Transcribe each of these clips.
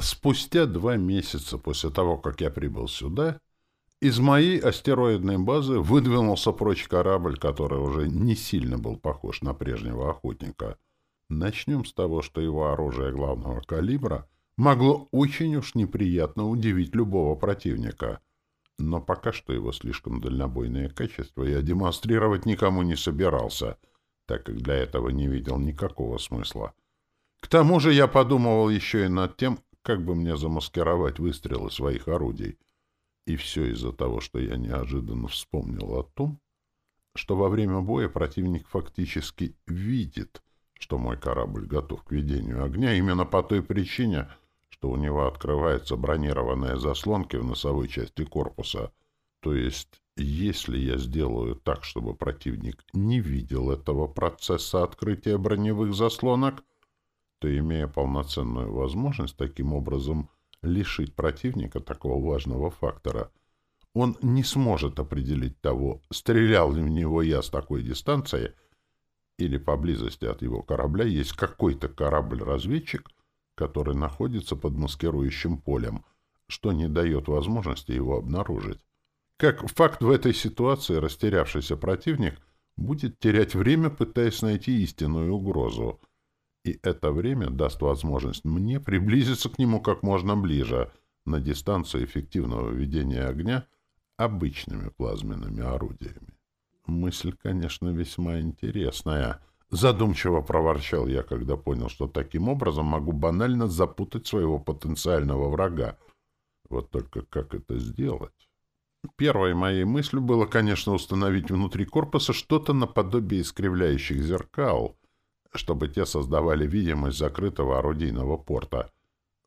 Спустя два месяца после того, как я прибыл сюда, из моей астероидной базы выдвинулся прочь корабль, который уже не сильно был похож на прежнего охотника. Начнем с того, что его оружие главного калибра могло очень уж неприятно удивить любого противника. Но пока что его слишком дальнобойные качества я демонстрировать никому не собирался, так как для этого не видел никакого смысла. К тому же я подумывал еще и над тем, как бы мне замаскировать выстрелы своих орудий. И все из-за того, что я неожиданно вспомнил о том, что во время боя противник фактически видит, что мой корабль готов к ведению огня именно по той причине, что у него открываются бронированные заслонки в носовой части корпуса. То есть, если я сделаю так, чтобы противник не видел этого процесса открытия броневых заслонок, то, имея полноценную возможность таким образом лишить противника такого важного фактора, он не сможет определить того, стрелял ли в него я с такой дистанции, или поблизости от его корабля есть какой-то корабль-разведчик, который находится под маскирующим полем, что не дает возможности его обнаружить. Как факт в этой ситуации растерявшийся противник будет терять время, пытаясь найти истинную угрозу, и это время даст возможность мне приблизиться к нему как можно ближе, на дистанцию эффективного ведения огня обычными плазменными орудиями. Мысль, конечно, весьма интересная. Задумчиво проворчал я, когда понял, что таким образом могу банально запутать своего потенциального врага. Вот только как это сделать? Первой моей мыслью было, конечно, установить внутри корпуса что-то наподобие искривляющих зеркал, чтобы те создавали видимость закрытого орудийного порта.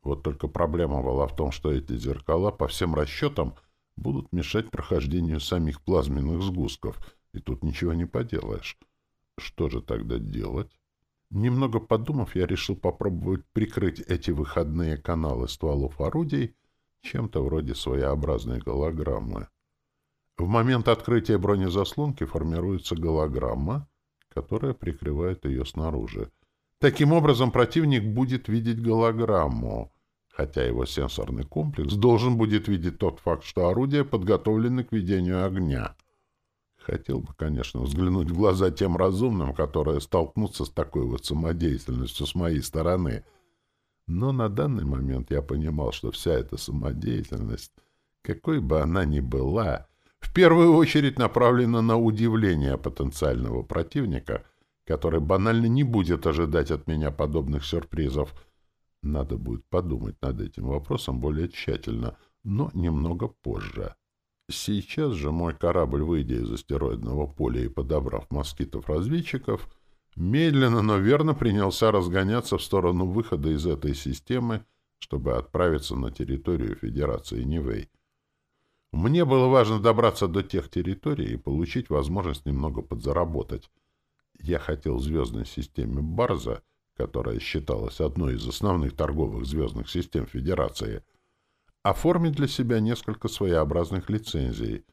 Вот только проблема была в том, что эти зеркала, по всем расчетам, будут мешать прохождению самих плазменных сгустков, и тут ничего не поделаешь. Что же тогда делать? Немного подумав, я решил попробовать прикрыть эти выходные каналы стволов орудий чем-то вроде своеобразной голограммы. В момент открытия бронезаслонки формируется голограмма, которая прикрывает ее снаружи. Таким образом, противник будет видеть голограмму, хотя его сенсорный комплекс должен будет видеть тот факт, что орудие подготовлено к ведению огня. Хотел бы, конечно, взглянуть в глаза тем разумным, которые столкнутся с такой вот самодеятельностью с моей стороны. Но на данный момент я понимал, что вся эта самодеятельность, какой бы она ни была, в первую очередь направлена на удивление потенциального противника, который банально не будет ожидать от меня подобных сюрпризов. Надо будет подумать над этим вопросом более тщательно, но немного позже. Сейчас же мой корабль, выйдя из астероидного поля и подобрав москитов-разведчиков, медленно, но верно принялся разгоняться в сторону выхода из этой системы, чтобы отправиться на территорию Федерации Нивэй. Мне было важно добраться до тех территорий и получить возможность немного подзаработать. Я хотел в звездной системе Барза, которая считалась одной из основных торговых звездных систем Федерации, оформить для себя несколько своеобразных лицензий,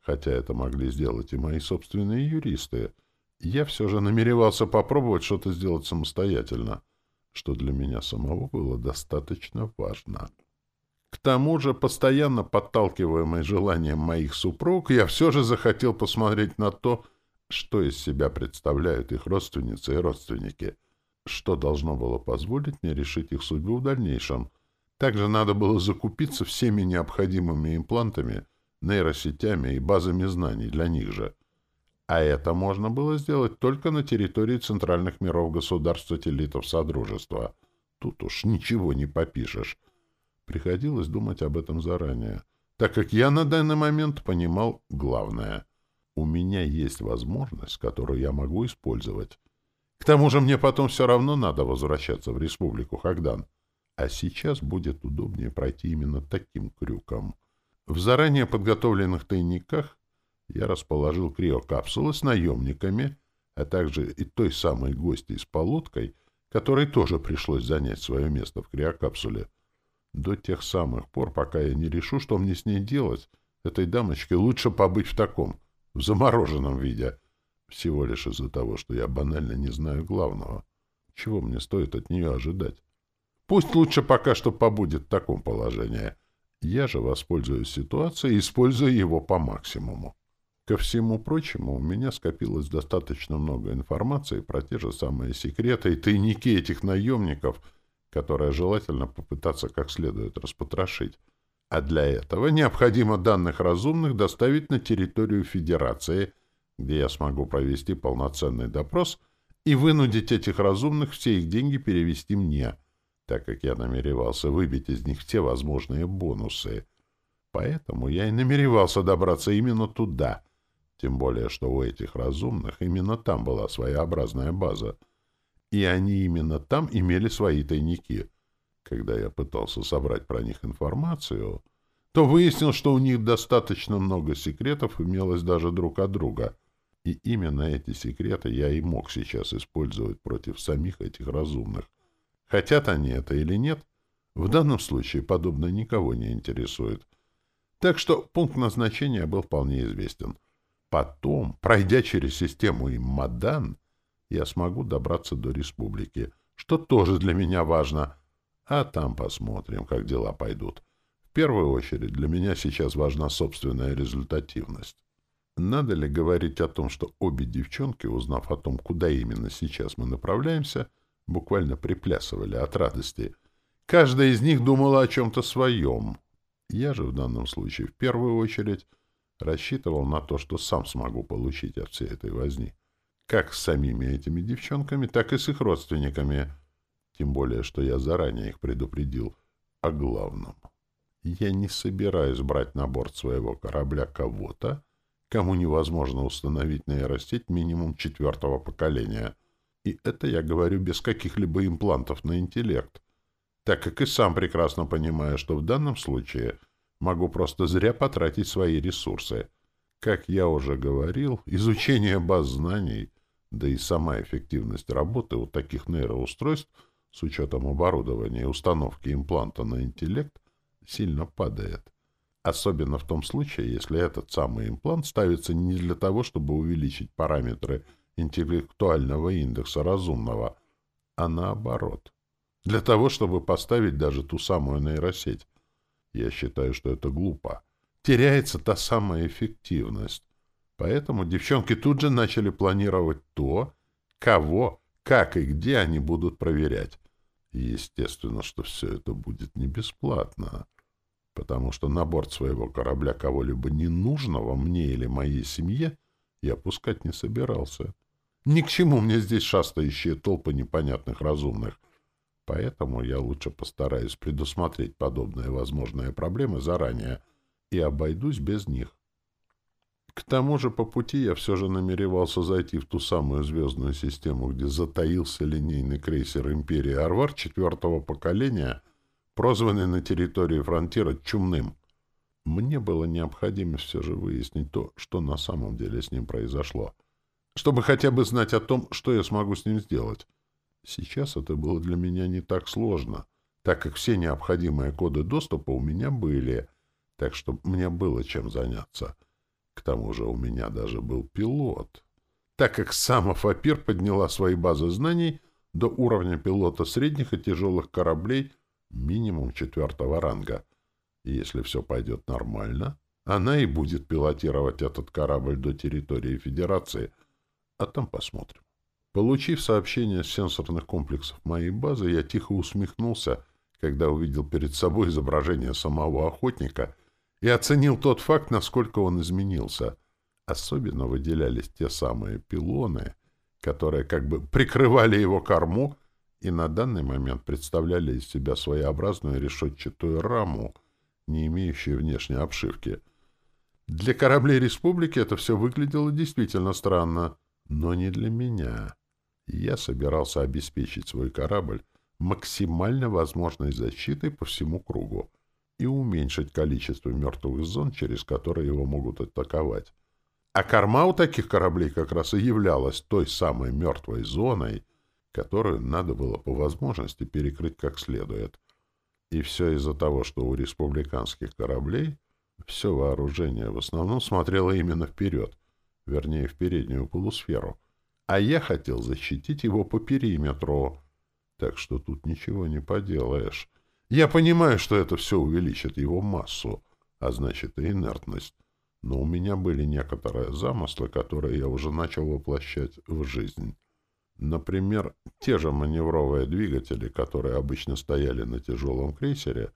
хотя это могли сделать и мои собственные юристы. Я все же намеревался попробовать что-то сделать самостоятельно, что для меня самого было достаточно важно. К тому же, постоянно подталкиваемый желанием моих супруг, я все же захотел посмотреть на то, что из себя представляют их родственницы и родственники, что должно было позволить мне решить их судьбу в дальнейшем. Также надо было закупиться всеми необходимыми имплантами, нейросетями и базами знаний для них же. А это можно было сделать только на территории центральных миров государств-сателлитов Содружества. Тут уж ничего не попишешь. Приходилось думать об этом заранее, так как я на данный момент понимал главное. У меня есть возможность, которую я могу использовать. К тому же мне потом все равно надо возвращаться в Республику Хагдан. А сейчас будет удобнее пройти именно таким крюком. В заранее подготовленных тайниках я расположил криокапсулы с наемниками, а также и той самой гостьей с полоткой, которой тоже пришлось занять свое место в криокапсуле — до тех самых пор, пока я не решу, что мне с ней делать, этой дамочке лучше побыть в таком, в замороженном виде. Всего лишь из-за того, что я банально не знаю главного. Чего мне стоит от нее ожидать? Пусть лучше пока что побудет в таком положении. Я же воспользуюсь ситуацией, используя его по максимуму. Ко всему прочему, у меня скопилось достаточно много информации про те же самые секреты и тайники этих наемников, которые желательно попытаться как следует распотрошить. А для этого необходимо данных разумных доставить на территорию Федерации, где я смогу провести полноценный допрос и вынудить этих разумных все их деньги перевести мне, так как я намеревался выбить из них все возможные бонусы. Поэтому я и намеревался добраться именно туда — тем более, что у этих разумных именно там была своеобразная база. И они именно там имели свои тайники. Когда я пытался собрать про них информацию, то выяснил, что у них достаточно много секретов имелось даже друг от друга. И именно эти секреты я и мог сейчас использовать против самих этих разумных. Хотят они это или нет, в данном случае подобное никого не интересует. Так что пункт назначения был вполне известен — Потом, пройдя через систему Иммадан, я смогу добраться до республики, что тоже для меня важно. А там посмотрим, как дела пойдут. В первую очередь для меня сейчас важна собственная результативность. Надо ли говорить о том, что обе девчонки, узнав о том, куда именно сейчас мы направляемся, буквально приплясывали от радости. Каждая из них думала о чем-то своем. Я же в данном случае в первую очередь Рассчитывал на то, что сам смогу получить от всей этой возни. Как с самими этими девчонками, так и с их родственниками. Тем более, что я заранее их предупредил о главном. Я не собираюсь брать на борт своего корабля кого-то, кому невозможно установить нейросеть минимум четвертого поколения. И это я говорю без каких-либо имплантов на интеллект, так как и сам прекрасно понимаю, что в данном случае — могу просто зря потратить свои ресурсы. Как я уже говорил, изучение баз знаний, да и сама эффективность работы у таких нейроустройств с учетом оборудования и установки импланта на интеллект сильно падает. Особенно в том случае, если этот самый имплант ставится не для того, чтобы увеличить параметры интеллектуального индекса разумного, а наоборот. Для того, чтобы поставить даже ту самую нейросеть, я считаю, что это глупо. Теряется та самая эффективность. Поэтому девчонки тут же начали планировать то, кого, как и где они будут проверять. Естественно, что все это будет не бесплатно, потому что на борт своего корабля кого-либо ненужного мне или моей семье я пускать не собирался. Ни к чему мне здесь шастающие толпы непонятных разумных — Поэтому я лучше постараюсь предусмотреть подобные возможные проблемы заранее и обойдусь без них. К тому же по пути я все же намеревался зайти в ту самую звездную систему, где затаился линейный крейсер империи Арвар четвертого поколения, прозванный на территории фронтира Чумным. Мне было необходимо все же выяснить то, что на самом деле с ним произошло, чтобы хотя бы знать о том, что я смогу с ним сделать. Сейчас это было для меня не так сложно, так как все необходимые коды доступа у меня были, так что мне было чем заняться. К тому же у меня даже был пилот. Так как сама Фапир подняла свои базы знаний до уровня пилота средних и тяжелых кораблей минимум четвертого ранга. И если все пойдет нормально, она и будет пилотировать этот корабль до территории Федерации, а там посмотрим. Получив сообщение с сенсорных комплексов моей базы, я тихо усмехнулся, когда увидел перед собой изображение самого охотника и оценил тот факт, насколько он изменился. Особенно выделялись те самые пилоны, которые как бы прикрывали его корму и на данный момент представляли из себя своеобразную решетчатую раму, не имеющую внешней обшивки. Для кораблей республики это все выглядело действительно странно, но не для меня я собирался обеспечить свой корабль максимально возможной защитой по всему кругу и уменьшить количество мертвых зон, через которые его могут атаковать. А корма у таких кораблей как раз и являлась той самой мертвой зоной, которую надо было по возможности перекрыть как следует. И все из-за того, что у республиканских кораблей все вооружение в основном смотрело именно вперед, вернее, в переднюю полусферу — а я хотел защитить его по периметру. Так что тут ничего не поделаешь. Я понимаю, что это все увеличит его массу, а значит и инертность. Но у меня были некоторые замыслы, которые я уже начал воплощать в жизнь. Например, те же маневровые двигатели, которые обычно стояли на тяжелом крейсере,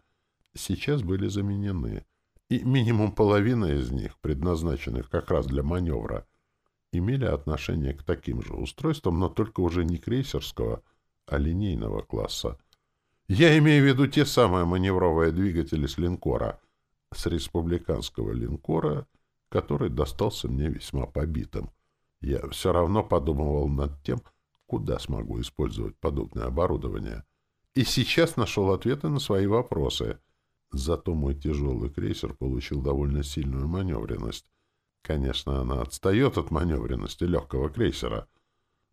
сейчас были заменены, и минимум половина из них, предназначенных как раз для маневра, имели отношение к таким же устройствам, но только уже не крейсерского, а линейного класса. Я имею в виду те самые маневровые двигатели с линкора, с республиканского линкора, который достался мне весьма побитым. Я все равно подумывал над тем, куда смогу использовать подобное оборудование. И сейчас нашел ответы на свои вопросы. Зато мой тяжелый крейсер получил довольно сильную маневренность. Конечно, она отстает от маневренности легкого крейсера,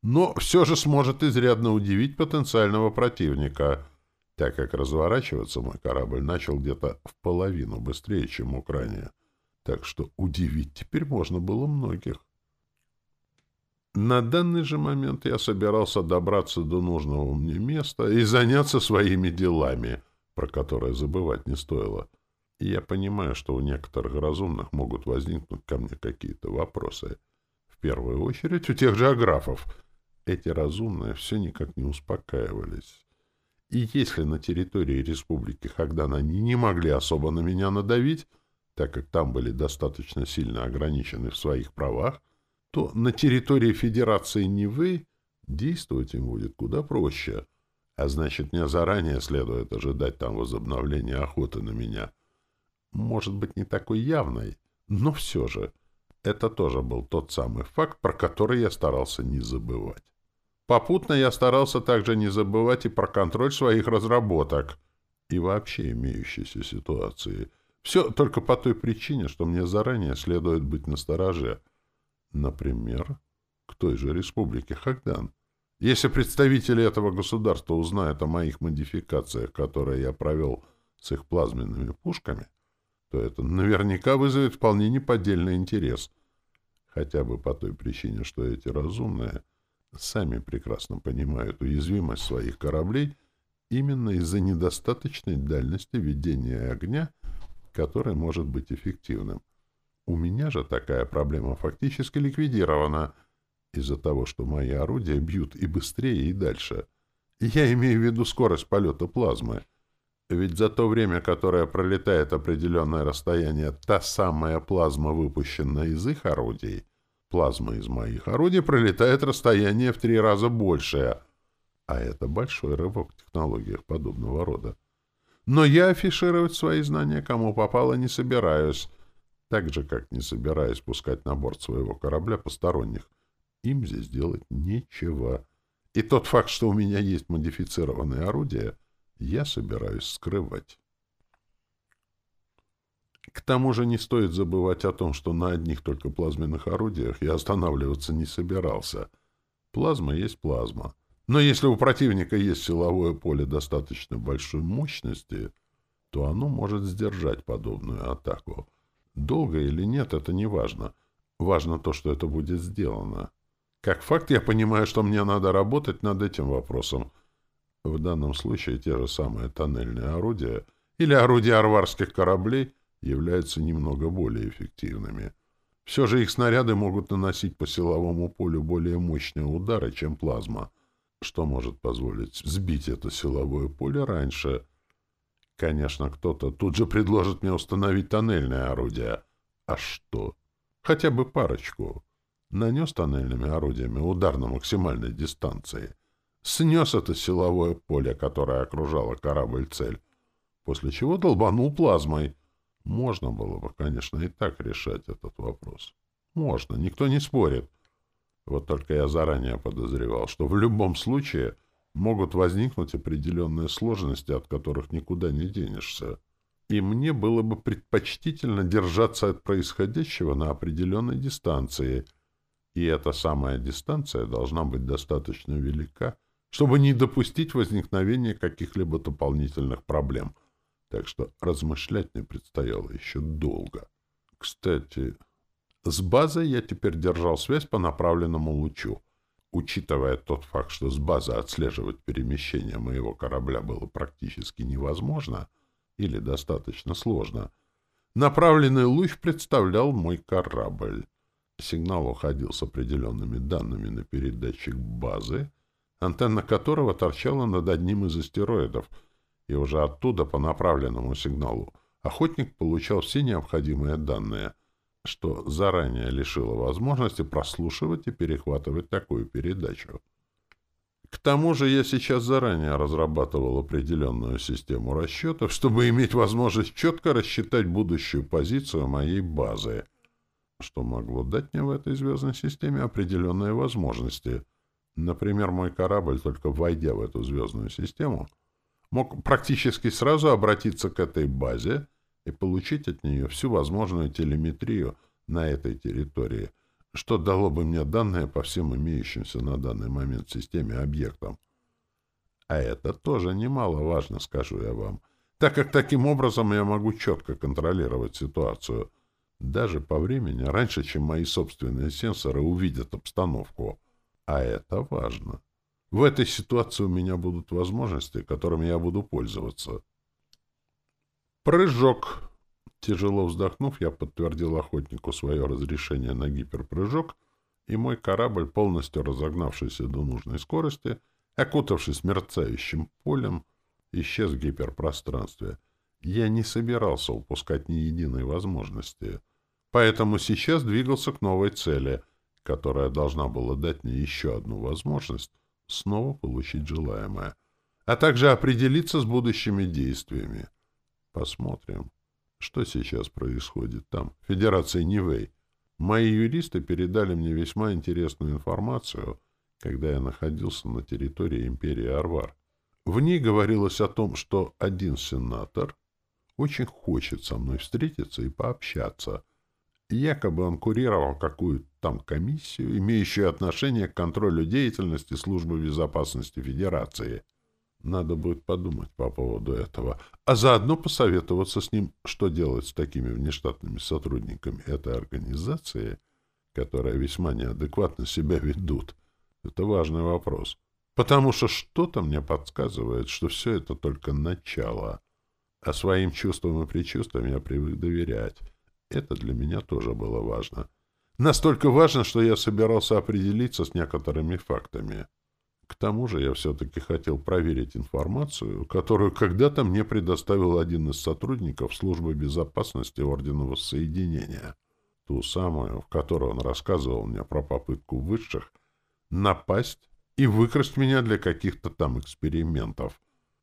но все же сможет изрядно удивить потенциального противника, так как разворачиваться мой корабль начал где-то в половину быстрее, чем мог ранее. Так что удивить теперь можно было многих. На данный же момент я собирался добраться до нужного мне места и заняться своими делами, про которые забывать не стоило. И я понимаю, что у некоторых разумных могут возникнуть ко мне какие-то вопросы. В первую очередь у тех же аграфов. Эти разумные все никак не успокаивались. И если на территории Республики Хагдан они не могли особо на меня надавить, так как там были достаточно сильно ограничены в своих правах, то на территории Федерации Нивы действовать им будет куда проще. А значит, мне заранее следует ожидать там возобновления охоты на меня. Может быть, не такой явной, но все же. Это тоже был тот самый факт, про который я старался не забывать. Попутно я старался также не забывать и про контроль своих разработок и вообще имеющейся ситуации. Все только по той причине, что мне заранее следует быть настороже — Например, к той же республике Хагдан. Если представители этого государства узнают о моих модификациях, которые я провел с их плазменными пушками, то это наверняка вызовет вполне неподдельный интерес. Хотя бы по той причине, что эти разумные сами прекрасно понимают уязвимость своих кораблей именно из-за недостаточной дальности ведения огня, который может быть эффективным. У меня же такая проблема фактически ликвидирована из-за того, что мои орудия бьют и быстрее, и дальше. Я имею в виду скорость полета плазмы. Ведь за то время, которое пролетает определенное расстояние, та самая плазма, выпущенная из их орудий, плазма из моих орудий пролетает расстояние в три раза большее. А это большой рывок в технологиях подобного рода. Но я афишировать свои знания кому попало не собираюсь, так же, как не собираюсь пускать на борт своего корабля посторонних. Им здесь делать нечего. И тот факт, что у меня есть модифицированное орудие, я собираюсь скрывать. К тому же не стоит забывать о том, что на одних только плазменных орудиях я останавливаться не собирался. Плазма есть плазма. Но если у противника есть силовое поле достаточно большой мощности, то оно может сдержать подобную атаку. Долго или нет, это не важно. Важно то, что это будет сделано. Как факт, я понимаю, что мне надо работать над этим вопросом. В данном случае те же самые тоннельные орудия или орудия арварских кораблей являются немного более эффективными. Все же их снаряды могут наносить по силовому полю более мощные удары, чем плазма, что может позволить сбить это силовое поле раньше, Конечно, кто-то тут же предложит мне установить тоннельное орудие. А что? Хотя бы парочку. Нанес тоннельными орудиями удар на максимальной дистанции. Снес это силовое поле, которое окружало корабль-цель. После чего долбанул плазмой. Можно было бы, конечно, и так решать этот вопрос. Можно, никто не спорит. Вот только я заранее подозревал, что в любом случае могут возникнуть определенные сложности, от которых никуда не денешься. И мне было бы предпочтительно держаться от происходящего на определенной дистанции. И эта самая дистанция должна быть достаточно велика, чтобы не допустить возникновения каких-либо дополнительных проблем. Так что размышлять мне предстояло еще долго. Кстати, с базой я теперь держал связь по направленному лучу. Учитывая тот факт, что с базы отслеживать перемещение моего корабля было практически невозможно или достаточно сложно, направленный луч представлял мой корабль. Сигнал уходил с определенными данными на передатчик базы, антенна которого торчала над одним из астероидов, и уже оттуда по направленному сигналу охотник получал все необходимые данные, что заранее лишило возможности прослушивать и перехватывать такую передачу. К тому же я сейчас заранее разрабатывал определенную систему расчетов, чтобы иметь возможность четко рассчитать будущую позицию моей базы, что могло дать мне в этой звездной системе определенные возможности. Например, мой корабль, только войдя в эту звездную систему, мог практически сразу обратиться к этой базе и получить от нее всю возможную телеметрию на этой территории, что дало бы мне данные по всем имеющимся на данный момент системе объектам. А это тоже немаловажно, скажу я вам, так как таким образом я могу четко контролировать ситуацию, даже по времени, раньше, чем мои собственные сенсоры увидят обстановку. А это важно. В этой ситуации у меня будут возможности, которыми я буду пользоваться. Прыжок. Тяжело вздохнув, я подтвердил охотнику свое разрешение на гиперпрыжок, и мой корабль, полностью разогнавшийся до нужной скорости, окутавшись мерцающим полем, исчез в гиперпространстве. Я не собирался упускать ни единой возможности, поэтому сейчас двигался к новой цели, которая должна была дать мне еще одну возможность снова получить желаемое, а также определиться с будущими действиями. Посмотрим, что сейчас происходит там, в Федерации Нивэй. Мои юристы передали мне весьма интересную информацию, когда я находился на территории империи Арвар. В ней говорилось о том, что один сенатор очень хочет со мной встретиться и пообщаться — Якобы он курировал какую-то там комиссию, имеющую отношение к контролю деятельности Службы безопасности Федерации. Надо будет подумать по поводу этого, а заодно посоветоваться с ним, что делать с такими внештатными сотрудниками этой организации, которые весьма неадекватно себя ведут. Это важный вопрос. Потому что что-то мне подсказывает, что все это только начало. А своим чувствам и предчувствиям я привык доверять. Это для меня тоже было важно. Настолько важно, что я собирался определиться с некоторыми фактами. К тому же я все-таки хотел проверить информацию, которую когда-то мне предоставил один из сотрудников Службы безопасности Ордена Воссоединения. Ту самую, в которой он рассказывал мне про попытку высших напасть и выкрасть меня для каких-то там экспериментов.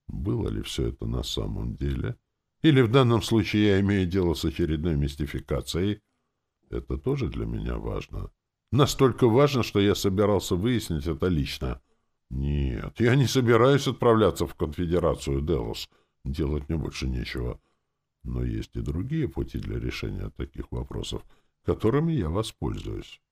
Было ли все это на самом деле? — или в данном случае я имею дело с очередной мистификацией? Это тоже для меня важно. Настолько важно, что я собирался выяснить это лично. Нет, я не собираюсь отправляться в конфедерацию Делос. Делать мне больше нечего. Но есть и другие пути для решения таких вопросов, которыми я воспользуюсь.